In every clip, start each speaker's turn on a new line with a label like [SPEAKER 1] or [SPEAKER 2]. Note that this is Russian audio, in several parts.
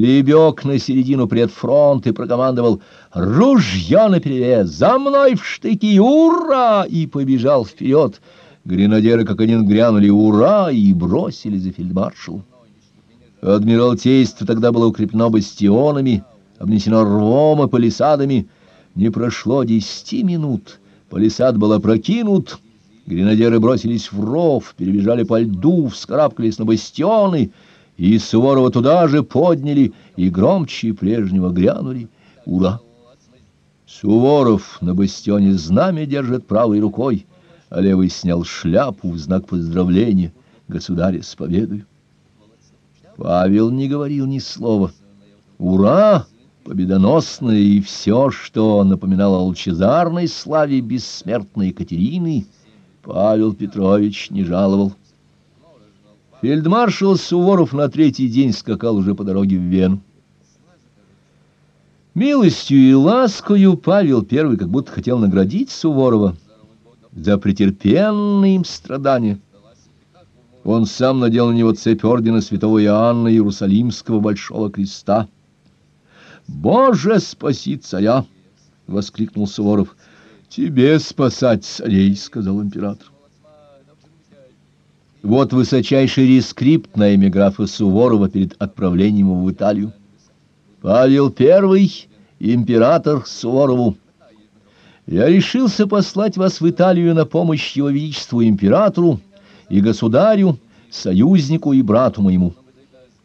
[SPEAKER 1] прибег на середину предфронт и прокомандовал «Ружья наперевес! За мной в штыки! Ура!» и побежал вперед. Гренадеры как один грянули «Ура!» и бросили за фельдмаршалом. Адмиралтейство тогда было укреплено бастионами, обнесено рвом и палисадами. Не прошло десяти минут, палисад был опрокинут, гренадеры бросились в ров, перебежали по льду, вскарабкались на бастионы — и Суворова туда же подняли, и громче прежнего грянули «Ура!». Суворов на бастионе знамя держит правой рукой, а левый снял шляпу в знак поздравления государя с победой. Павел не говорил ни слова. «Ура!» победоносное и все, что напоминало о лучезарной славе бессмертной Екатерины, Павел Петрович не жаловал. Фельдмаршал Суворов на третий день скакал уже по дороге в Вену. Милостью и ласкою Павел I как будто хотел наградить Суворова за претерпенные им страдания. Он сам надел на него цепь ордена святого Иоанна Иерусалимского Большого Креста. «Боже, спаси царя!» — воскликнул Суворов. «Тебе спасать царей!» — сказал император. Вот высочайший рескрипт на имя графа Суворова перед отправлением его в Италию. Павел I, император Суворову. Я решился послать вас в Италию на помощь его величеству императору и государю, союзнику и брату моему.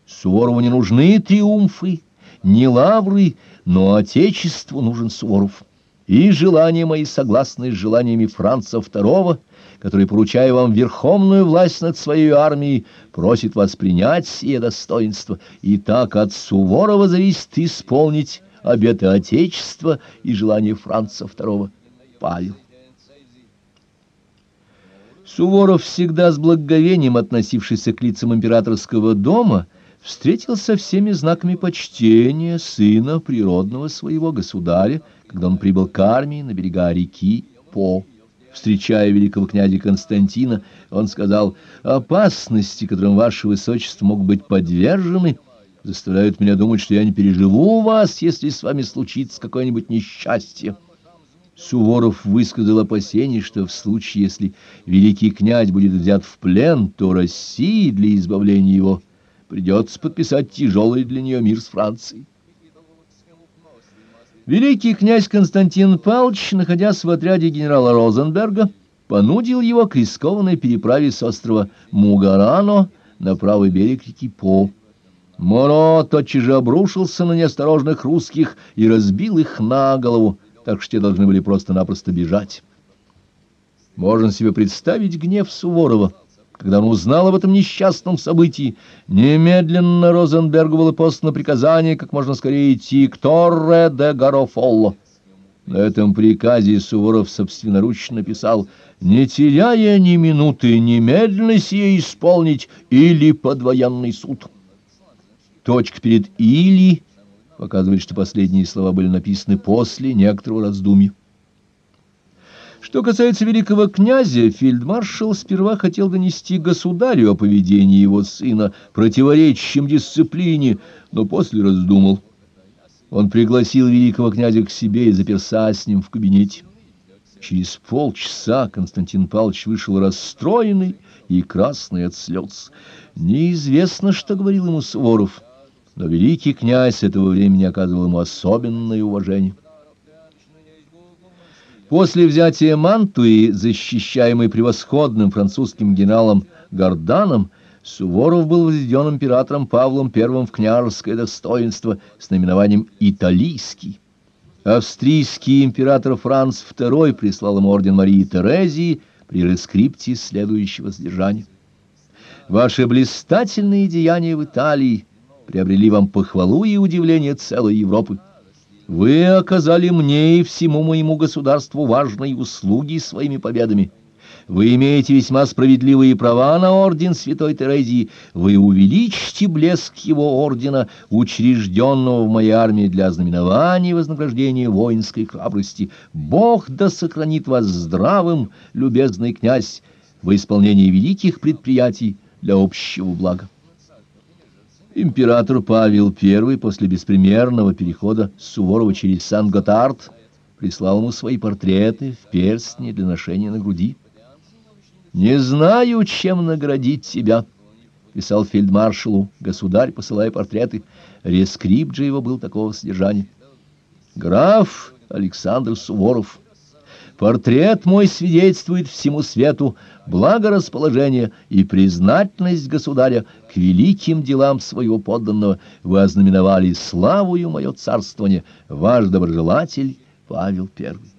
[SPEAKER 1] Суворову не нужны триумфы, не лавры, но отечеству нужен Суворов. И желания мои согласны с желаниями Франца II, который, поручая вам верховную власть над своей армией, просит вас принять сие достоинство, и так от Суворова зависит исполнить обеты Отечества и желания Франца II. Павел. Суворов, всегда с благоговением относившийся к лицам императорского дома, встретил со всеми знаками почтения сына природного своего государя, когда он прибыл к армии на берега реки По. Встречая великого князя Константина, он сказал, «Опасности, которым ваше высочество могут быть подвержены, заставляют меня думать, что я не переживу вас, если с вами случится какое-нибудь несчастье». Суворов высказал опасение, что в случае, если великий князь будет взят в плен, то России для избавления его придется подписать тяжелый для нее мир с Францией. Великий князь Константин Павлович, находясь в отряде генерала Розенберга, понудил его к рискованной переправе с острова Мугарано на правый берег реки По. Моро тотчас же обрушился на неосторожных русских и разбил их на голову, так что те должны были просто-напросто бежать. Можно себе представить гнев Суворова когда он узнал об этом несчастном событии, немедленно Розенбергу было послано приказание как можно скорее идти к Торре де Гарофолло. На этом приказе Суворов собственноручно написал «Не теряя ни минуты, немедленно сие исполнить или под военный суд». Точка перед «или» показывает, что последние слова были написаны после некоторого раздумья. Что касается великого князя, фельдмаршал сперва хотел донести государю о поведении его сына, противоречащем дисциплине, но после раздумал. Он пригласил великого князя к себе и заперся с ним в кабинете. Через полчаса Константин Павлович вышел расстроенный и красный от слез. Неизвестно, что говорил ему Суворов, но великий князь этого времени оказывал ему особенное уважение. После взятия Мантуи, защищаемой превосходным французским генералом Горданом, Суворов был возведен императором Павлом I в княжеское достоинство с наименованием «Италийский». Австрийский император Франц II прислал ему орден Марии Терезии при рескрипте следующего содержания. «Ваши блистательные деяния в Италии приобрели вам похвалу и удивление целой Европы». Вы оказали мне и всему моему государству важные услуги своими победами. Вы имеете весьма справедливые права на орден Святой Терезии. Вы увеличите блеск его ордена, учрежденного в моей армии для знаменования и вознаграждения воинской храбрости. Бог да сохранит вас здравым, любезный князь, во исполнении великих предприятий для общего блага. Император Павел I после беспримерного перехода Суворова через Сан-Готард прислал ему свои портреты в перстне для ношения на груди. «Не знаю, чем наградить тебя», — писал фельдмаршалу государь, посылая портреты. Рескрипт же его был такого содержания. «Граф Александр Суворов». Портрет мой свидетельствует всему свету благорасположение и признательность государя к великим делам своего подданного. Вы ознаменовали славою мое царствование, ваш доброжелатель Павел Первый.